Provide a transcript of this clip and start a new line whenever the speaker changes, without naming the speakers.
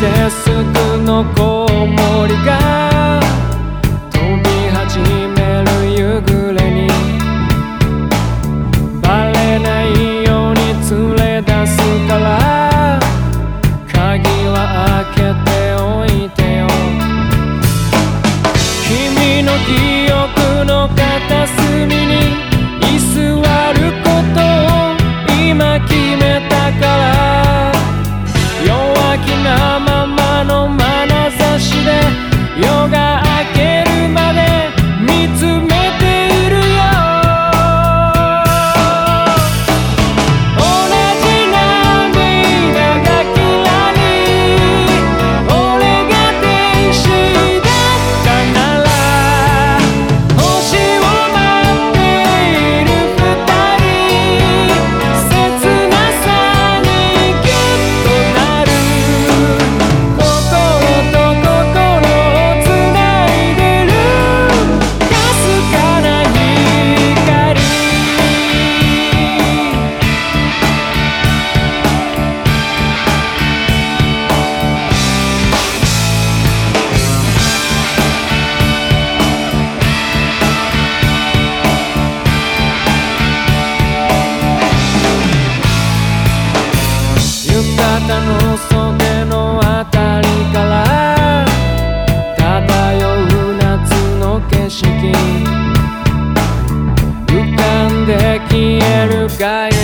てすぐ残る guys.